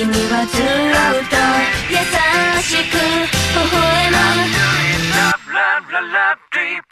君はずっと優しく微笑む。